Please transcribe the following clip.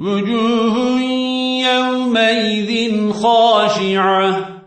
وجوه يومئذ خاشعة.